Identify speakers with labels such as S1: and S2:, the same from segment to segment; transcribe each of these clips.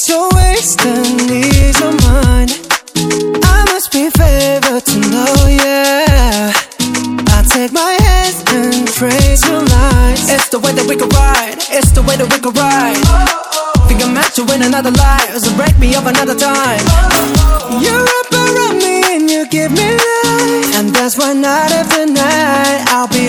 S1: so wasting these on mine. I must be favored to know, yeah. I take my hands and praise your lies. It's the way that we could ride. It's the way that we could ride. Oh, oh. Think I met you in another life. So break me up another time. You're up around me and you give me life. And that's why night after night I'll be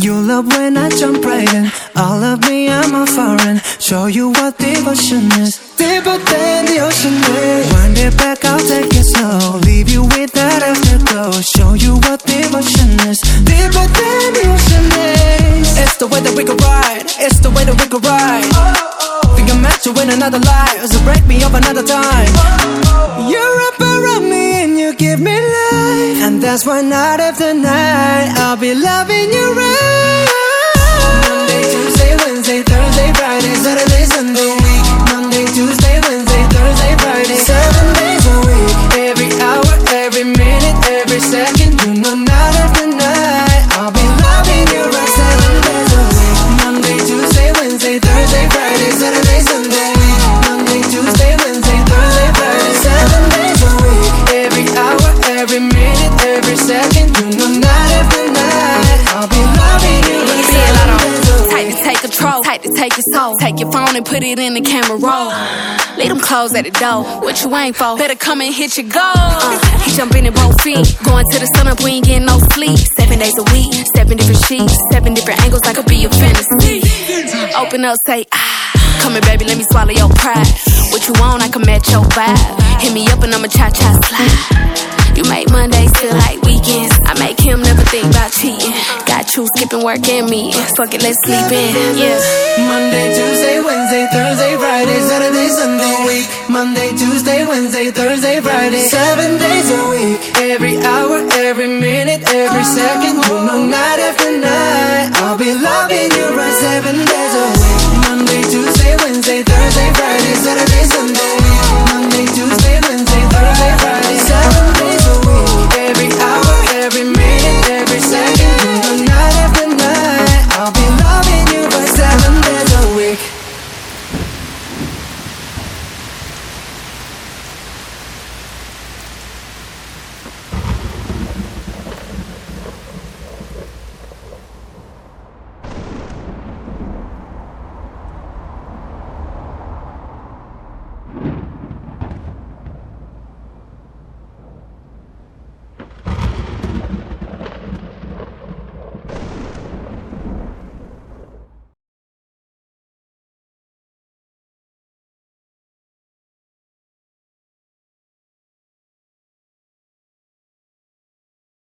S1: You love when I jump right in. All of me, I'm a foreign. Show you what devotion is. Deeper than the ocean is. Wind it back, I'll take it slow. Leave you with that afterglow. Show you what devotion is. Deeper than the ocean is. It's the way that we can ride. It's the way that we can ride. Oh, oh. Think I'm meant to win another life. So break me up another time. Oh, You're up around me give me life. And that's why night after night I'll be loving you right. Monday, Tuesday, Wednesday, Thursday, Friday, Saturday, Sunday. Monday, Tuesday, Wednesday, Thursday, Friday. Seven days a week. Every hour, every minute, every second. You know, night after night I'll be loving you right. Seven days a week. Monday, Tuesday, Wednesday, Thursday, Friday, Saturday, Sunday. Every minute, every second. You know, night after night I'll be loving you right.
S2: See a lot
S1: Seven days a
S2: on. Tight to take control, tight to take your soul. Take your phone and put it in the camera roll. Leave them clothes at the door. What you ain't for? Better come and hit your goal. Uh, he jumping in both feet. Going to the sun up, we ain't getting no sleep. Seven days a week, seven different sheets, seven different angles. I could be your fantasy. Open up, say ah. Come here, baby, let me swallow your pride. What you want, I can match your vibe. Hit me up and I'ma cha cha slide. You skipping work and me. Fuck it, let's sleep in. Yeah.
S1: Monday, Tuesday, Wednesday, Thursday, Friday, Saturday, Sunday, week. Monday, Tuesday, Wednesday, Thursday, Friday, seven days a week. Every hour, every minute, every second, no after